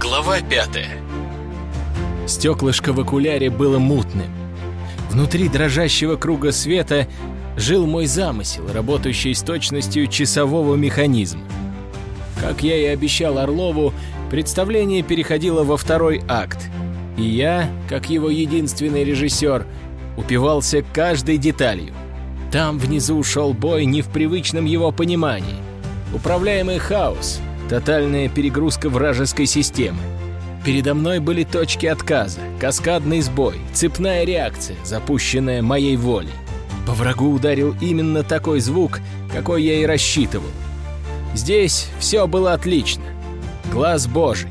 Глава пятая. Стеклышко в окуляре было мутным. Внутри дрожащего круга света жил мой замысел, работающий с точностью часового механизма. Как я и обещал Орлову, представление переходило во второй акт, и я, как его единственный режиссер, упивался каждой деталью. Там внизу шел бой не в привычном его понимании. Управляемый хаос, тотальная перегрузка вражеской системы. Передо мной были точки отказа, каскадный сбой, цепная реакция, запущенная моей волей. По врагу ударил именно такой звук, какой я и рассчитывал. Здесь все было отлично. Глаз Божий.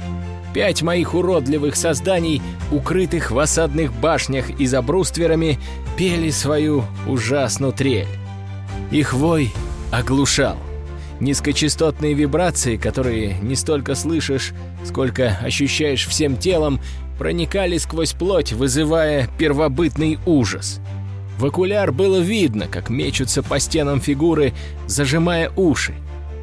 Пять моих уродливых созданий, укрытых в осадных башнях и за брустверами, пели свою ужасную трель. Их вой оглушал. Низкочастотные вибрации, которые не столько слышишь, сколько ощущаешь всем телом, проникали сквозь плоть, вызывая первобытный ужас. В окуляр было видно, как мечутся по стенам фигуры, зажимая уши,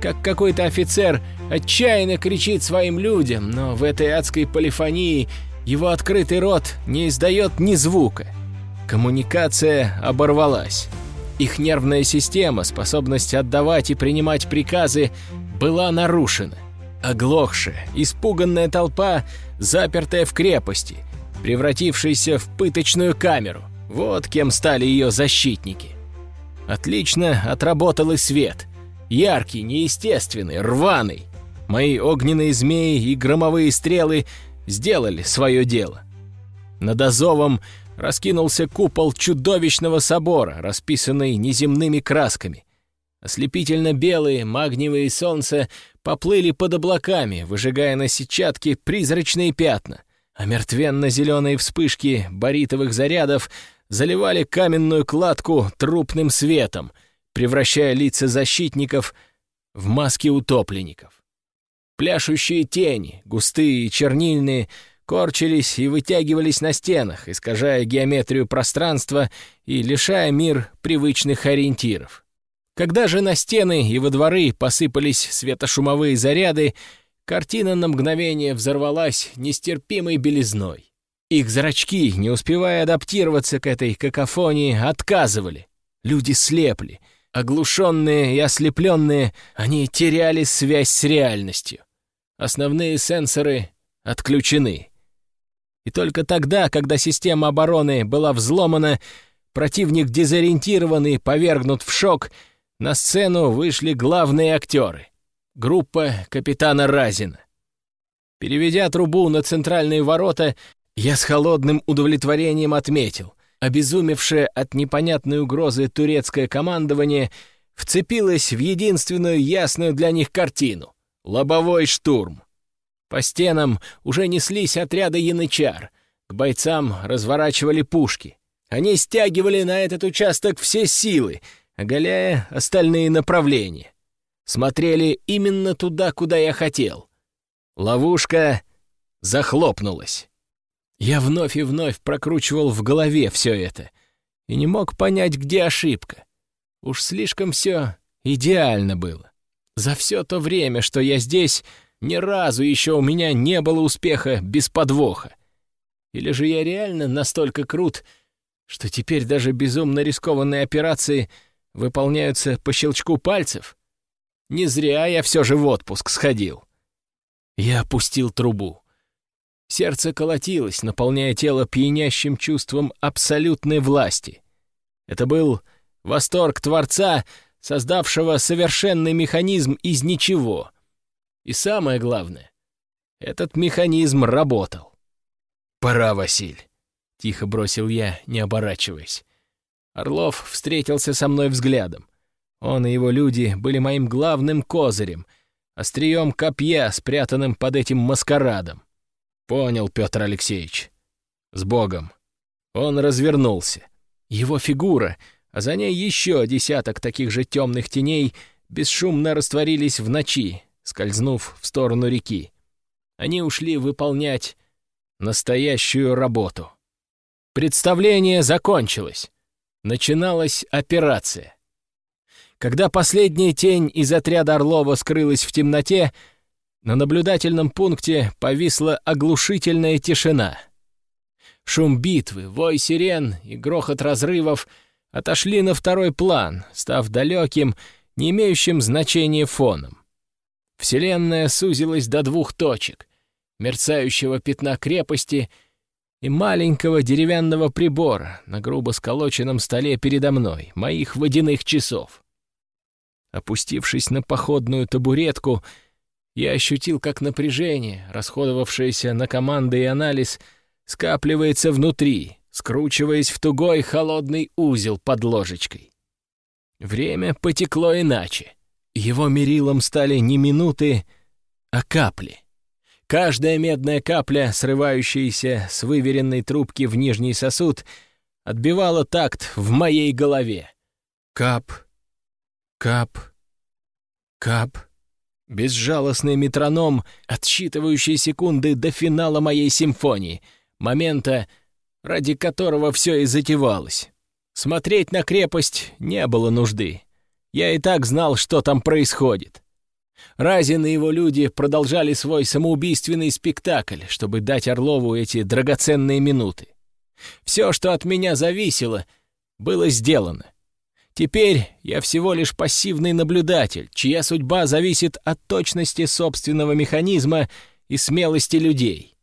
как какой-то офицер отчаянно кричит своим людям, но в этой адской полифонии его открытый рот не издает ни звука. Коммуникация оборвалась. Их нервная система, способность отдавать и принимать приказы, была нарушена. Оглохшая, испуганная толпа, запертая в крепости, превратившаяся в пыточную камеру. Вот кем стали ее защитники. Отлично отработал и свет. Яркий, неестественный, рваный. Мои огненные змеи и громовые стрелы сделали свое дело. Над Азовом раскинулся купол чудовищного собора, расписанный неземными красками. Ослепительно белые магниевые солнца поплыли под облаками, выжигая на сетчатке призрачные пятна, а мертвенно-зеленые вспышки баритовых зарядов заливали каменную кладку трупным светом, превращая лица защитников в маски утопленников. Пляшущие тени, густые и чернильные, корчились и вытягивались на стенах, искажая геометрию пространства и лишая мир привычных ориентиров. Когда же на стены и во дворы посыпались светошумовые заряды, картина на мгновение взорвалась нестерпимой белизной. Их зрачки, не успевая адаптироваться к этой какофонии, отказывали. Люди слепли. Оглушенные и ослепленные, они теряли связь с реальностью. Основные сенсоры отключены. И только тогда, когда система обороны была взломана, противник дезориентирован и повергнут в шок, на сцену вышли главные актеры — группа капитана Разина. Переведя трубу на центральные ворота, я с холодным удовлетворением отметил, обезумевшее от непонятной угрозы турецкое командование вцепилось в единственную ясную для них картину — лобовой штурм. По стенам уже неслись отряды янычар. К бойцам разворачивали пушки. Они стягивали на этот участок все силы, оголяя остальные направления. Смотрели именно туда, куда я хотел. Ловушка захлопнулась. Я вновь и вновь прокручивал в голове все это и не мог понять, где ошибка. Уж слишком все идеально было. За все то время, что я здесь, ни разу еще у меня не было успеха без подвоха. Или же я реально настолько крут, что теперь даже безумно рискованные операции выполняются по щелчку пальцев? Не зря я все же в отпуск сходил. Я опустил трубу. Сердце колотилось, наполняя тело пьянящим чувством абсолютной власти. Это был восторг Творца, создавшего совершенный механизм из ничего — и самое главное, этот механизм работал. «Пора, Василь», — тихо бросил я, не оборачиваясь. Орлов встретился со мной взглядом. Он и его люди были моим главным козырем, острием копья, спрятанным под этим маскарадом. Понял, Петр Алексеевич. С Богом. Он развернулся. Его фигура, а за ней еще десяток таких же темных теней, бесшумно растворились в ночи, скользнув в сторону реки. Они ушли выполнять настоящую работу. Представление закончилось. Начиналась операция. Когда последняя тень из отряда Орлова скрылась в темноте, На наблюдательном пункте повисла оглушительная тишина. Шум битвы, вой сирен и грохот разрывов отошли на второй план, став далеким, не имеющим значения фоном. Вселенная сузилась до двух точек — мерцающего пятна крепости и маленького деревянного прибора на грубо сколоченном столе передо мной, моих водяных часов. Опустившись на походную табуретку, я ощутил, как напряжение, расходовавшееся на команды и анализ, скапливается внутри, скручиваясь в тугой холодный узел под ложечкой. Время потекло иначе. Его мерилом стали не минуты, а капли. Каждая медная капля, срывающаяся с выверенной трубки в нижний сосуд, отбивала такт в моей голове. Кап, кап, кап. Безжалостный метроном, отсчитывающий секунды до финала моей симфонии, момента, ради которого все и затевалось. Смотреть на крепость не было нужды. Я и так знал, что там происходит. Разин и его люди продолжали свой самоубийственный спектакль, чтобы дать Орлову эти драгоценные минуты. Все, что от меня зависело, было сделано. Теперь я всего лишь пассивный наблюдатель, чья судьба зависит от точности собственного механизма и смелости людей.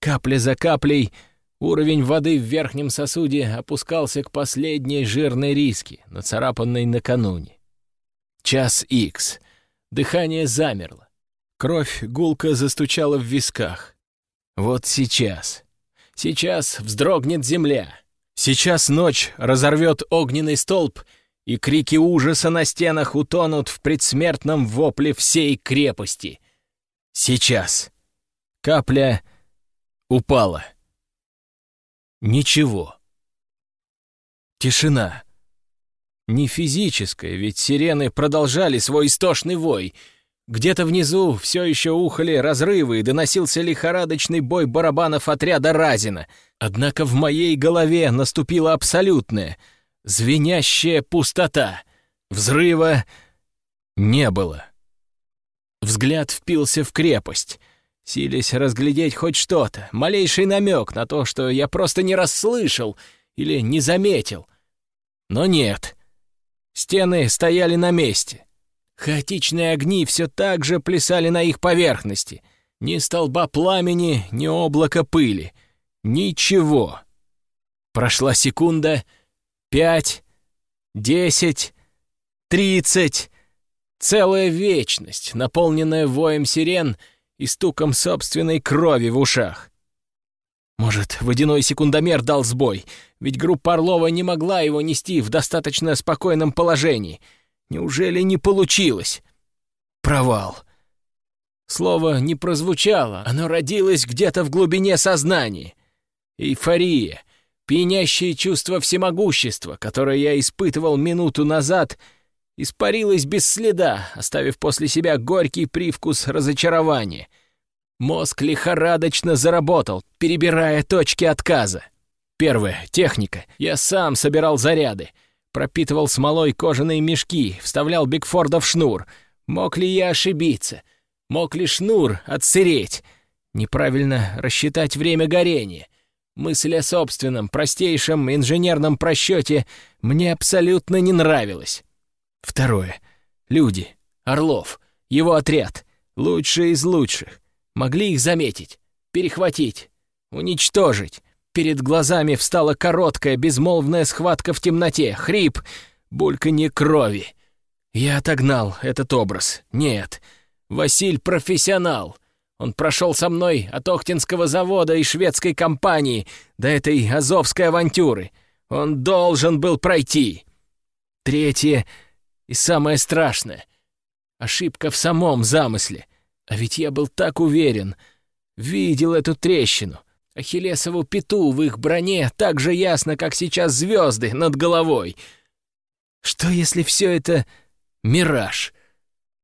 Капля за каплей уровень воды в верхнем сосуде опускался к последней жирной риске, нацарапанной накануне. Час икс. Дыхание замерло. Кровь гулко застучала в висках. Вот сейчас. Сейчас вздрогнет земля. Сейчас ночь разорвет огненный столб, и крики ужаса на стенах утонут в предсмертном вопле всей крепости. Сейчас. Капля упала. Ничего. Тишина. Не физическая, ведь сирены продолжали свой истошный вой — где-то внизу все еще ухали разрывы и доносился лихорадочный бой барабанов отряда Разина. Однако в моей голове наступила абсолютная, звенящая пустота. Взрыва не было. Взгляд впился в крепость, силясь разглядеть хоть что-то, малейший намек на то, что я просто не расслышал или не заметил. Но нет. Стены стояли на месте. Хаотичные огни все так же плясали на их поверхности. Ни столба пламени, ни облака пыли. Ничего. Прошла секунда, пять, десять, тридцать. Целая вечность, наполненная воем сирен и стуком собственной крови в ушах. Может, водяной секундомер дал сбой, ведь группа Орлова не могла его нести в достаточно спокойном положении — Неужели не получилось? Провал. Слово не прозвучало, оно родилось где-то в глубине сознания. Эйфория, пьянящее чувство всемогущества, которое я испытывал минуту назад, испарилось без следа, оставив после себя горький привкус разочарования. Мозг лихорадочно заработал, перебирая точки отказа. Первое — техника. Я сам собирал заряды — пропитывал смолой кожаные мешки, вставлял Бигфорда в шнур. Мог ли я ошибиться? Мог ли шнур отсыреть? Неправильно рассчитать время горения. Мысль о собственном, простейшем инженерном просчете мне абсолютно не нравилась. Второе. Люди. Орлов. Его отряд. Лучшие из лучших. Могли их заметить, перехватить, уничтожить. Перед глазами встала короткая, безмолвная схватка в темноте, хрип, бульканье крови. Я отогнал этот образ. Нет, Василь профессионал. Он прошел со мной от Охтинского завода и шведской компании до этой азовской авантюры. Он должен был пройти. Третье и самое страшное — ошибка в самом замысле. А ведь я был так уверен, видел эту трещину, Ахиллесову пету в их броне так же ясно, как сейчас звезды над головой. Что, если все это мираж?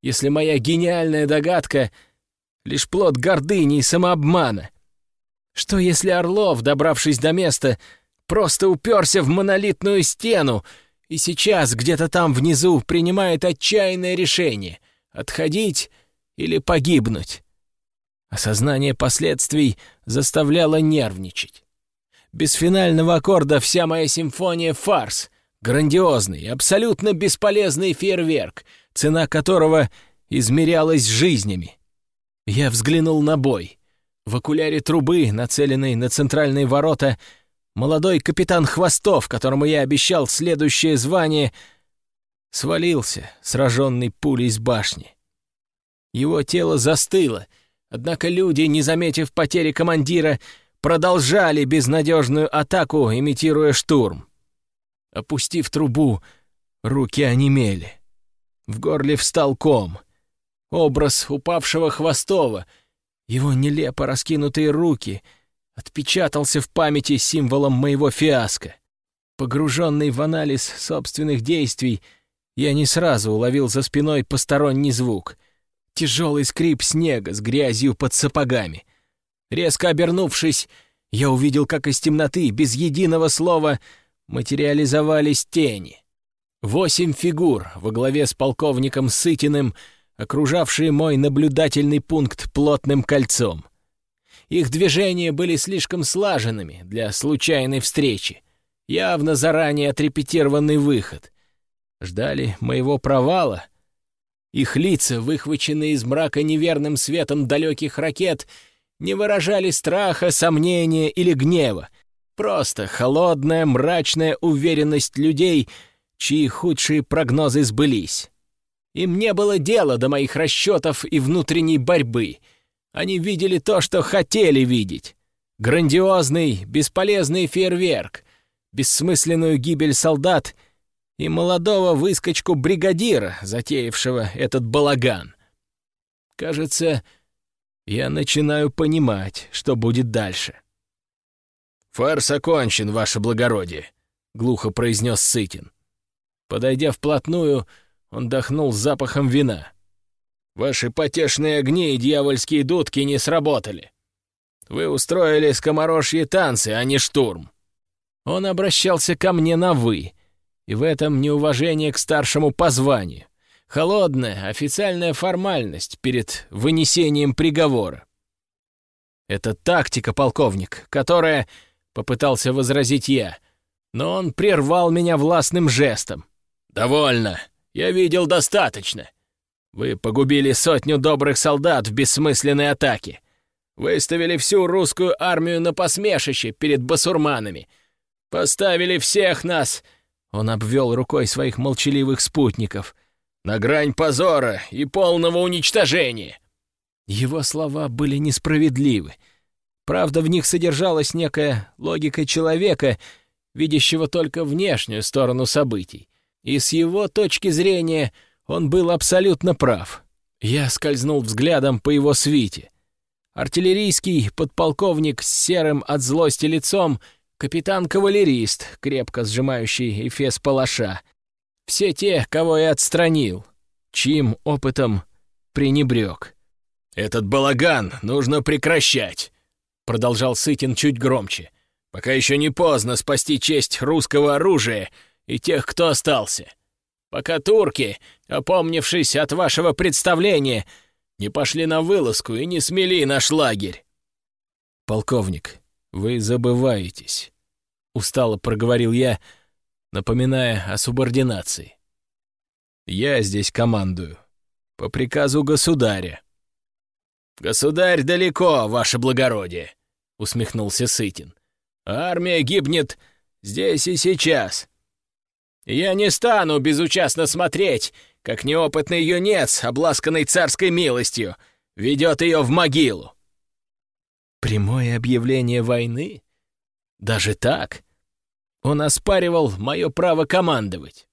Если моя гениальная догадка — лишь плод гордыни и самообмана? Что, если Орлов, добравшись до места, просто уперся в монолитную стену и сейчас где-то там внизу принимает отчаянное решение — отходить или погибнуть. Осознание последствий заставляло нервничать. Без финального аккорда вся моя симфония — фарс, грандиозный, абсолютно бесполезный фейерверк, цена которого измерялась жизнями. Я взглянул на бой. В окуляре трубы, нацеленной на центральные ворота, молодой капитан Хвостов, которому я обещал следующее звание, свалился, сраженный пулей с башни. Его тело застыло, однако люди, не заметив потери командира, продолжали безнадежную атаку, имитируя штурм. Опустив трубу, руки онемели. В горле встал ком. Образ упавшего Хвостова, его нелепо раскинутые руки, отпечатался в памяти символом моего фиаско. Погруженный в анализ собственных действий, я не сразу уловил за спиной посторонний звук. Тяжелый скрип снега с грязью под сапогами. Резко обернувшись, я увидел, как из темноты, без единого слова, материализовались тени. Восемь фигур во главе с полковником Сытиным, окружавшие мой наблюдательный пункт плотным кольцом. Их движения были слишком слаженными для случайной встречи. Явно заранее отрепетированный выход. Ждали моего провала — их лица, выхваченные из мрака неверным светом далеких ракет, не выражали страха, сомнения или гнева. Просто холодная, мрачная уверенность людей, чьи худшие прогнозы сбылись. Им не было дела до моих расчетов и внутренней борьбы. Они видели то, что хотели видеть. Грандиозный, бесполезный фейерверк, бессмысленную гибель солдат — и молодого выскочку-бригадира, затеявшего этот балаган. Кажется, я начинаю понимать, что будет дальше. «Фарс окончен, ваше благородие», — глухо произнес Сытин. Подойдя вплотную, он дохнул запахом вина. «Ваши потешные огни и дьявольские дудки не сработали. Вы устроили скоморожьи танцы, а не штурм». Он обращался ко мне на «вы», и в этом неуважение к старшему по званию. Холодная официальная формальность перед вынесением приговора. Это тактика, полковник, которая, — попытался возразить я, но он прервал меня властным жестом. «Довольно. Я видел достаточно. Вы погубили сотню добрых солдат в бессмысленной атаке. Выставили всю русскую армию на посмешище перед басурманами. Поставили всех нас он обвел рукой своих молчаливых спутников. «На грань позора и полного уничтожения!» Его слова были несправедливы. Правда, в них содержалась некая логика человека, видящего только внешнюю сторону событий. И с его точки зрения он был абсолютно прав. Я скользнул взглядом по его свите. Артиллерийский подполковник с серым от злости лицом — Капитан-кавалерист, крепко сжимающий эфес палаша. Все те, кого я отстранил, чьим опытом пренебрег. «Этот балаган нужно прекращать», — продолжал Сытин чуть громче, «пока еще не поздно спасти честь русского оружия и тех, кто остался. Пока турки, опомнившись от вашего представления, не пошли на вылазку и не смели наш лагерь». «Полковник, вы забываетесь», — устало проговорил я, напоминая о субординации. «Я здесь командую. По приказу государя». «Государь далеко, ваше благородие», — усмехнулся Сытин. «Армия гибнет здесь и сейчас. Я не стану безучастно смотреть, как неопытный юнец, обласканный царской милостью, ведет ее в могилу». «Прямое объявление войны?» Даже так? Он оспаривал мое право командовать.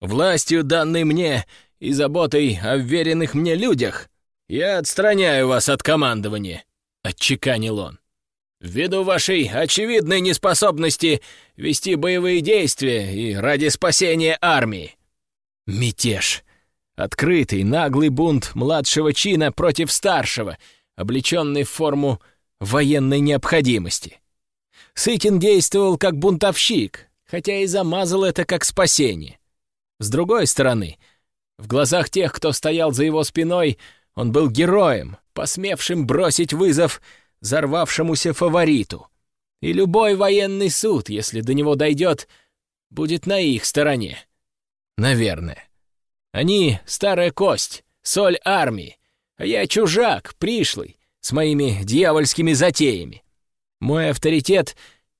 Властью, данной мне, и заботой о веренных мне людях, я отстраняю вас от командования, — отчеканил он. Ввиду вашей очевидной неспособности вести боевые действия и ради спасения армии. Мятеж. Открытый, наглый бунт младшего чина против старшего, облеченный в форму военной необходимости. Сытин действовал как бунтовщик, хотя и замазал это как спасение. С другой стороны, в глазах тех, кто стоял за его спиной, Он был героем, посмевшим бросить вызов взорвавшемуся фавориту. И любой военный суд, если до него дойдет, будет на их стороне. Наверное. Они — старая кость, соль армии, а я чужак, пришлый, с моими дьявольскими затеями. Мой авторитет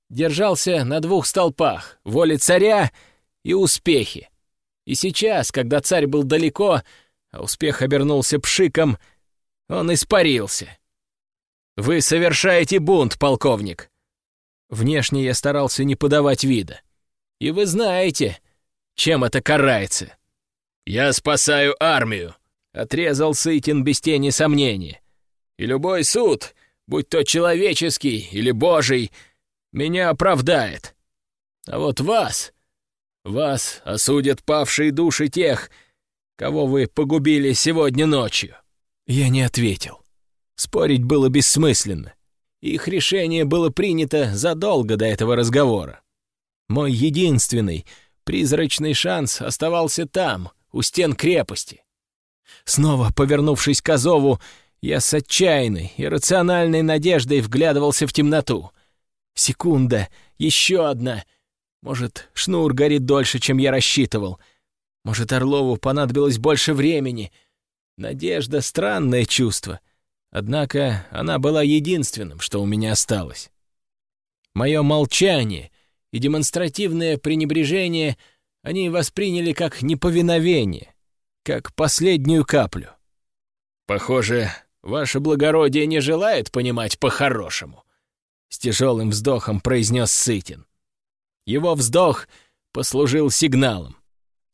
держался на двух столпах — воле царя и успехи. И сейчас, когда царь был далеко, а успех обернулся пшиком, он испарился. «Вы совершаете бунт, полковник!» Внешне я старался не подавать вида. «И вы знаете, чем это карается!» «Я спасаю армию!» — отрезал Сытин без тени сомнения. «И любой суд, будь то человеческий или божий, меня оправдает. А вот вас, вас осудят павшие души тех, кого вы погубили сегодня ночью». Я не ответил. Спорить было бессмысленно. Их решение было принято задолго до этого разговора. Мой единственный, призрачный шанс оставался там, у стен крепости. Снова повернувшись к Азову, я с отчаянной, иррациональной надеждой вглядывался в темноту. Секунда, еще одна. Может, шнур горит дольше, чем я рассчитывал. Может, Орлову понадобилось больше времени. Надежда — странное чувство. Однако она была единственным, что у меня осталось. Мое молчание и демонстративное пренебрежение они восприняли как неповиновение, как последнюю каплю. «Похоже, ваше благородие не желает понимать по-хорошему», — с тяжелым вздохом произнес Сытин. Его вздох послужил сигналом.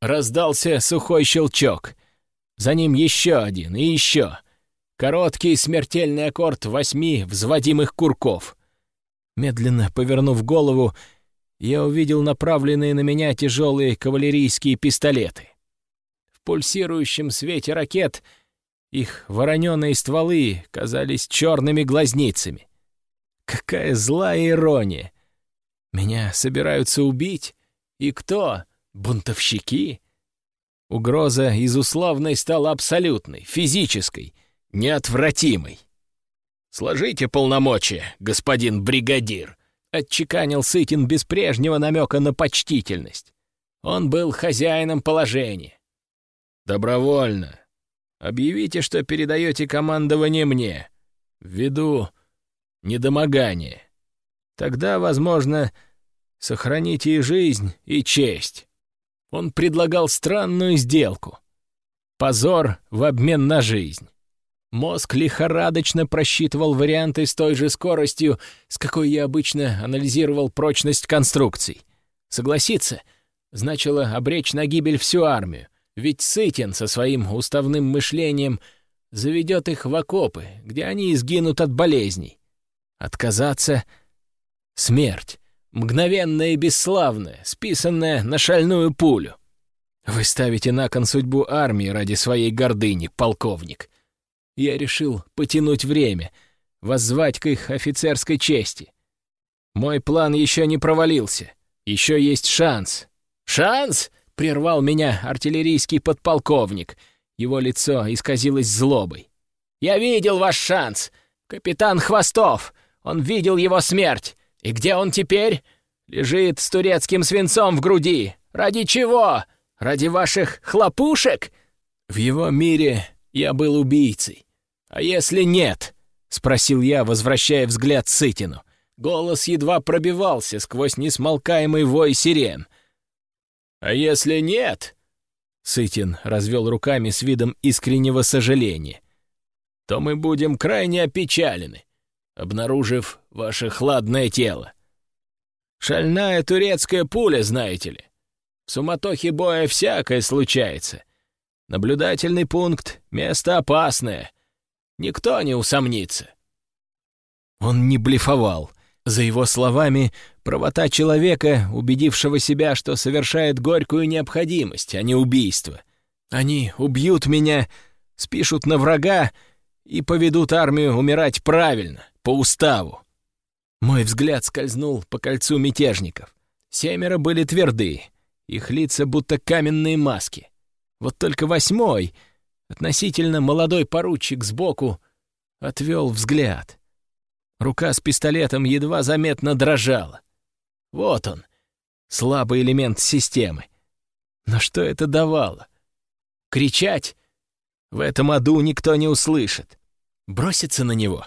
Раздался сухой щелчок. За ним еще один и еще. Короткий смертельный аккорд восьми взводимых курков. Медленно повернув голову, я увидел направленные на меня тяжелые кавалерийские пистолеты. В пульсирующем свете ракет их вороненые стволы казались черными глазницами. Какая злая ирония! Меня собираются убить? И кто? Бунтовщики? Угроза из условной стала абсолютной, физической, неотвратимой. «Сложите полномочия, господин бригадир», — отчеканил Сытин без прежнего намека на почтительность. Он был хозяином положения. «Добровольно. Объявите, что передаете командование мне, ввиду недомогания. Тогда, возможно, сохраните и жизнь, и честь». Он предлагал странную сделку. Позор в обмен на жизнь. Мозг лихорадочно просчитывал варианты с той же скоростью, с какой я обычно анализировал прочность конструкций. Согласиться значило обречь на гибель всю армию, ведь Сытин со своим уставным мышлением заведет их в окопы, где они изгинут от болезней. Отказаться — смерть, мгновенная и бесславная, списанная на шальную пулю. Вы ставите на кон судьбу армии ради своей гордыни, полковник я решил потянуть время, воззвать к их офицерской чести. Мой план еще не провалился. Еще есть шанс. «Шанс?» — прервал меня артиллерийский подполковник. Его лицо исказилось злобой. «Я видел ваш шанс! Капитан Хвостов! Он видел его смерть! И где он теперь? Лежит с турецким свинцом в груди! Ради чего? Ради ваших хлопушек?» В его мире я был убийцей. «А если нет?» — спросил я, возвращая взгляд Сытину. Голос едва пробивался сквозь несмолкаемый вой сирен. «А если нет?» — Сытин развел руками с видом искреннего сожаления. «То мы будем крайне опечалены, обнаружив ваше хладное тело. Шальная турецкая пуля, знаете ли. В суматохе боя всякое случается. Наблюдательный пункт — место опасное» Никто не усомнится. Он не блефовал. За его словами, правота человека, убедившего себя, что совершает горькую необходимость, а не убийство. Они убьют меня, спишут на врага и поведут армию умирать правильно, по уставу. Мой взгляд скользнул по кольцу мятежников. Семеро были тверды, их лица будто каменные маски. Вот только восьмой Относительно молодой поручик сбоку отвел взгляд. Рука с пистолетом едва заметно дрожала. Вот он, слабый элемент системы. Но что это давало? Кричать? В этом аду никто не услышит. Броситься на него?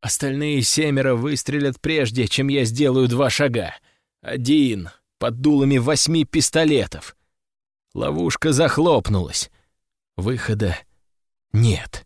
Остальные семеро выстрелят прежде, чем я сделаю два шага. Один под дулами восьми пистолетов. Ловушка захлопнулась. Выхода нет.